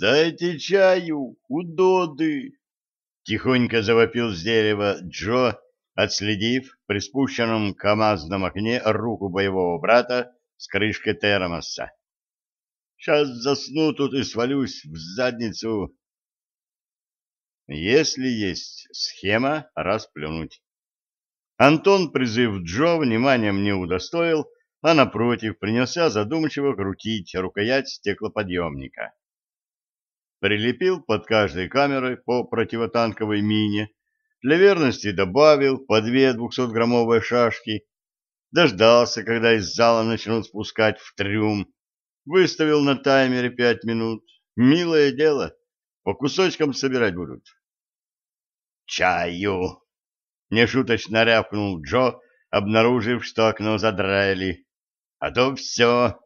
«Дайте чаю, удоды!» — тихонько завопил с дерева Джо, отследив при спущенном КамАЗном окне руку боевого брата с крышкой термоса. «Сейчас засну тут и свалюсь в задницу!» Если есть схема, расплюнуть. Антон, призыв Джо, вниманием не удостоил, а напротив принялся задумчиво крутить рукоять стеклоподъемника. Прилепил под каждой камерой по противотанковой мине, для верности добавил по две двухсотграммовые шашки, дождался, когда из зала начнут спускать в трюм, выставил на таймере пять минут. Милое дело, по кусочкам собирать будут. «Чаю!» — нешуточно рявкнул Джо, обнаружив, что окно задраили. «А то все!»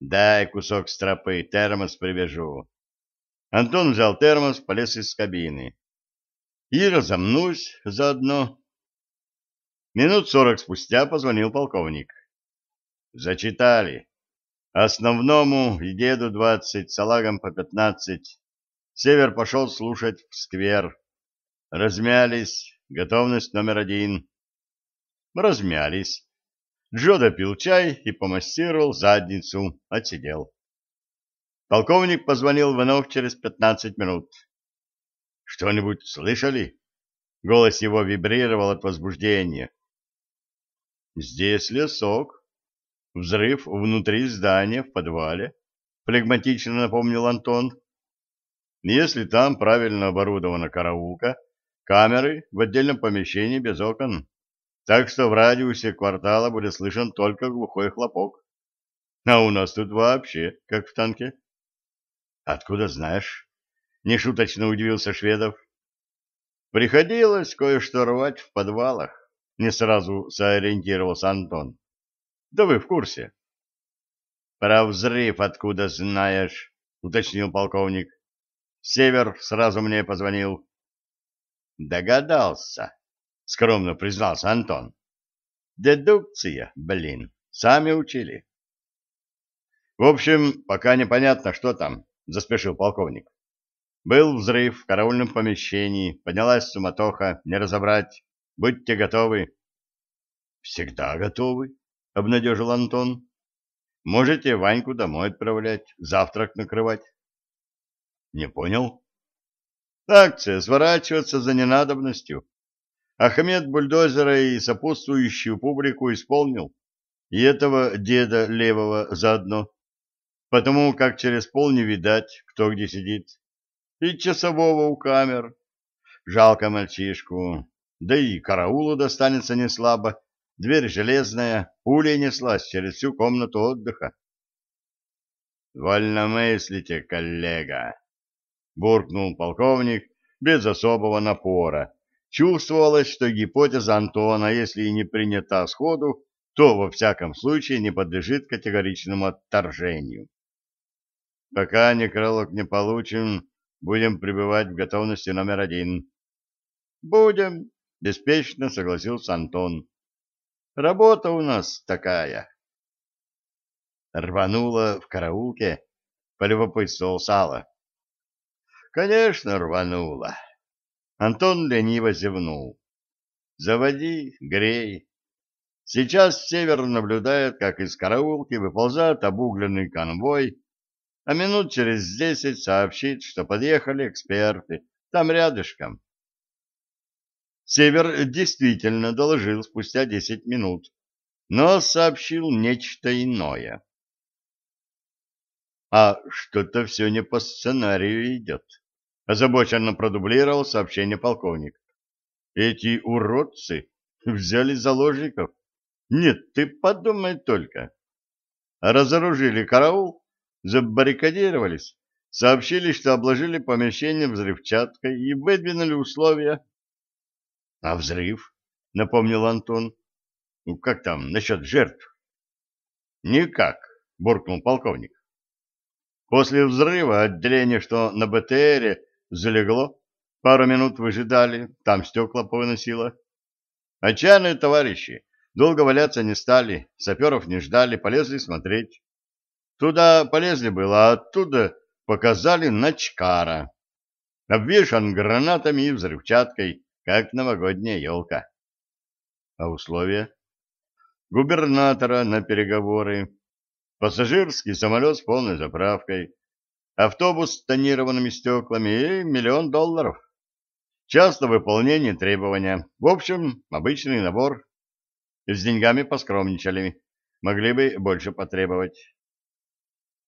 «Дай кусок стропы, термос привяжу». Антон взял термос, полез из кабины. «И разомнусь заодно». Минут сорок спустя позвонил полковник. «Зачитали. Основному и деду двадцать, салагам по пятнадцать. Север пошел слушать в сквер. Размялись. Готовность номер один. Размялись. Джо допил чай и помассировал задницу. Отсидел. Полковник позвонил вновь через пятнадцать минут. «Что-нибудь слышали?» Голос его вибрировал от возбуждения. «Здесь лесок. Взрыв внутри здания, в подвале», — флегматично напомнил Антон. «Если там правильно оборудована караулка, Камеры в отдельном помещении без окон, так что в радиусе квартала будет слышен только глухой хлопок. А у нас тут вообще, как в танке. Откуда знаешь? Нешуточно удивился Шведов. Приходилось кое-что рвать в подвалах. Не сразу сориентировался Антон. Да вы в курсе. Про взрыв откуда знаешь, уточнил полковник. Север сразу мне позвонил. Догадался, скромно признался Антон. Дедукция, блин, сами учили. В общем, пока непонятно, что там, заспешил полковник. Был взрыв в караульном помещении, поднялась суматоха, не разобрать. Будьте готовы. Всегда готовы, обнадежил Антон. Можете Ваньку домой отправлять, завтрак накрывать. Не понял, Акция сворачиваться за ненадобностью. Ахмед бульдозера и сопутствующую публику исполнил. И этого деда левого заодно. Потому как через пол не видать, кто где сидит. И часового у камер. Жалко мальчишку. Да и караулу достанется не слабо. Дверь железная, пуля неслась через всю комнату отдыха. «Вольно мыслите, коллега», буркнул полковник без особого напора. Чувствовалось, что гипотеза Антона, если и не принята сходу, то во всяком случае не подлежит категоричному отторжению. Пока некролог не получим, будем пребывать в готовности номер один. Будем, беспечно согласился Антон. Работа у нас такая. Рвануло в караулке, полюбопытствовал Сало. Конечно, рвануло. Антон лениво зевнул. Заводи, грей. Сейчас север наблюдает, как из караулки выползает обугленный конвой, а минут через десять сообщит, что подъехали эксперты, там рядышком. Север действительно доложил спустя десять минут, но сообщил нечто иное. А что-то все не по сценарию идет. Озабоченно продублировал сообщение полковник. Эти уродцы взяли заложников. Нет, ты подумай только. Разоружили караул, забаррикадировались, сообщили, что обложили помещение взрывчаткой и выдвинули условия. — А взрыв? — напомнил Антон. — Ну, как там насчет жертв? — Никак, — буркнул полковник. После взрыва отделение, что на БТРе, залегло. Пару минут выжидали, там стекла повыносило. Отчаянные товарищи долго валяться не стали, саперов не ждали, полезли смотреть. Туда полезли было, а оттуда показали Начкара. Обвешан гранатами и взрывчаткой, как новогодняя елка. А условия? Губернатора на переговоры, пассажирский самолет с полной заправкой, автобус с тонированными стеклами и миллион долларов. Часто выполнение требования. В общем, обычный набор. С деньгами поскромничали. Могли бы больше потребовать.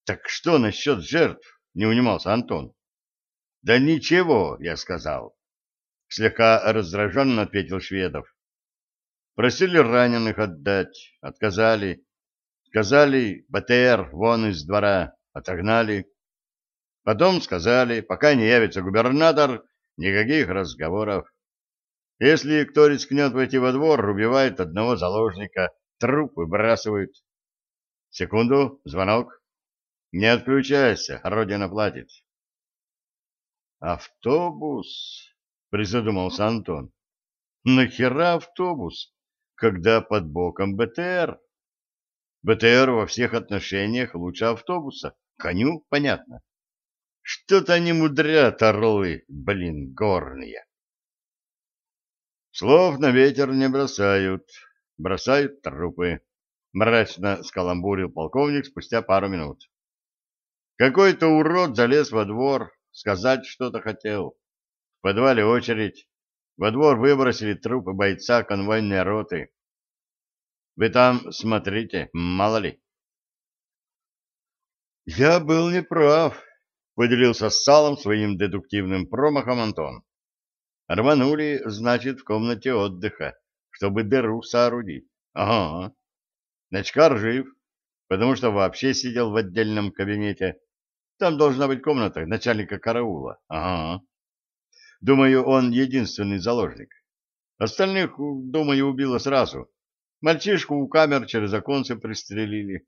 Так что насчет жертв? Не унимался Антон. Да ничего, я сказал. Слегка раздраженно ответил Шведов. Просили раненых отдать, отказали. Сказали, БТР вон из двора, отогнали. Потом сказали, пока не явится губернатор, никаких разговоров. Если кто рискнет войти во двор, убивает одного заложника, труп выбрасывают. Секунду, звонок. Не отключайся, Родина платит. Автобус, призадумался Антон. Нахера автобус, когда под боком БТР? БТР во всех отношениях лучше автобуса. Коню понятно. Что-то они мудрят, орлы, блин, горные. Слов на ветер не бросают, бросают трупы. Мрачно скаламбурил полковник спустя пару минут. Какой-то урод залез во двор, сказать что-то хотел. В подвале очередь. Во двор выбросили трупы бойца конвойной роты. Вы там смотрите, мало ли. Я был неправ, поделился с салом своим дедуктивным промахом Антон. Рванули, значит, в комнате отдыха, чтобы дыру соорудить. Ага. Начкар жив, потому что вообще сидел в отдельном кабинете. Там должна быть комната начальника караула. Ага. Думаю, он единственный заложник. Остальных, думаю, убило сразу. Мальчишку у камер через оконцы пристрелили.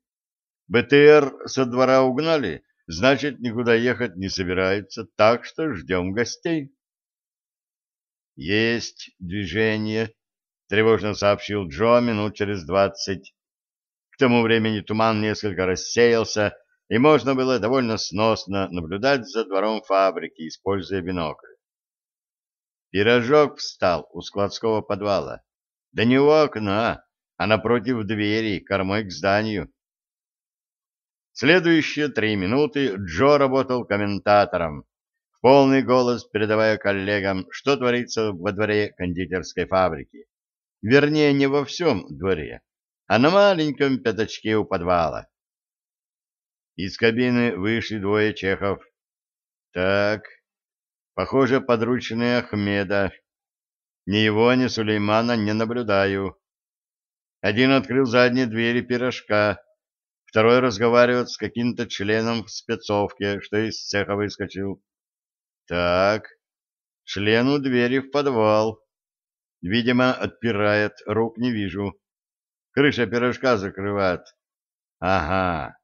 БТР со двора угнали, значит, никуда ехать не собирается, так что ждем гостей. Есть движение, тревожно сообщил Джо минут через двадцать. К тому времени туман несколько рассеялся, и можно было довольно сносно наблюдать за двором фабрики, используя бинокль. Пирожок встал у складского подвала. Да не у окна, а напротив двери, кормой к зданию. Следующие три минуты Джо работал комментатором, в полный голос передавая коллегам, что творится во дворе кондитерской фабрики. Вернее, не во всем дворе, а на маленьком пятачке у подвала. Из кабины вышли двое чехов. Так, похоже, подручные Ахмеда. Ни его, ни Сулеймана не наблюдаю. Один открыл задние двери пирожка, второй разговаривает с каким-то членом в спецовке, что из цеха выскочил. Так, члену двери в подвал. Видимо, отпирает, рук не вижу. Крыша пирожка закрывает. Ага.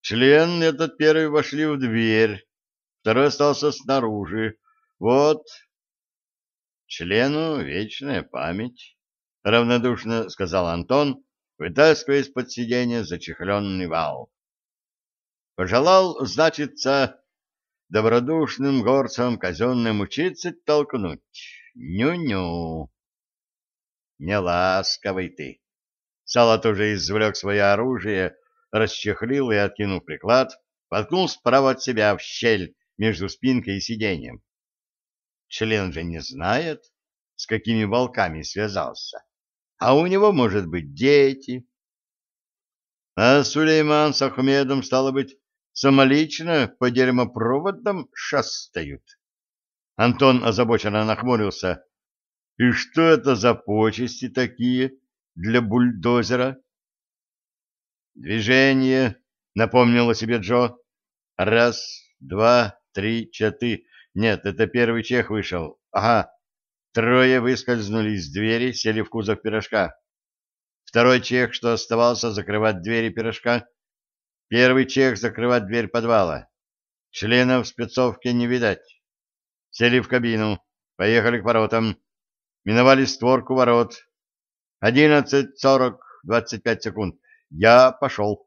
Член этот первый вошли в дверь, второй остался снаружи. Вот. Члену вечная память. — равнодушно сказал Антон, вытаскивая из-под сиденья зачехленный вал. «Пожелал, значится, добродушным горцам казенным учиться толкнуть. Ню-ню!» «Не ласковый ты!» Салат уже извлек свое оружие, расчехлил и, откинув приклад, воткнул справа от себя в щель между спинкой и сиденьем. Член же не знает, с какими волками связался а у него, может быть, дети. А Сулейман с Ахмедом, стало быть, самолично по дерьмопроводам шастают. Антон озабоченно нахмурился. И что это за почести такие для бульдозера? Движение, напомнил себе Джо. Раз, два, три, четыре. Нет, это первый чех вышел. Ага, Трое выскользнули из двери, сели в кузов пирожка. Второй чех, что оставался, закрывать двери пирожка. Первый чех закрывать дверь подвала. Членов спецовки не видать. Сели в кабину. Поехали к воротам. Миновали створку ворот. Одиннадцать, сорок, двадцать пять секунд. Я пошел.